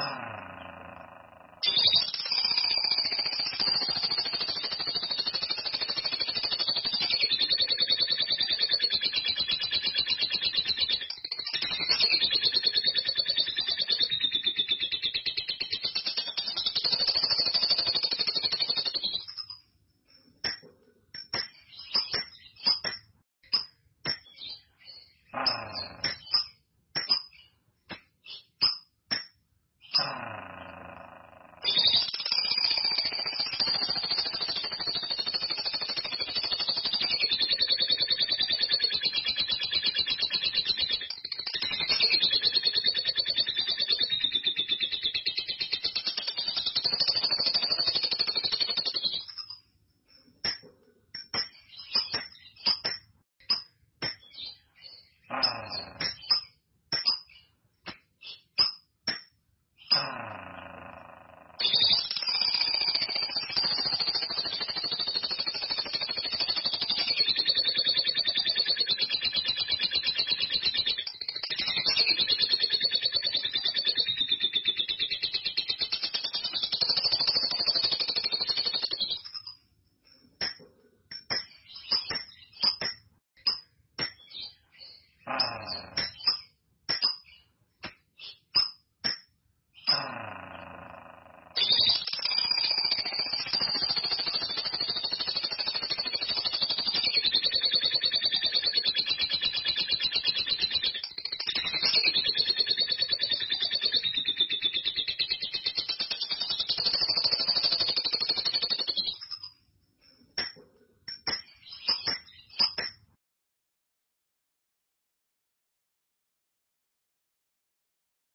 啊。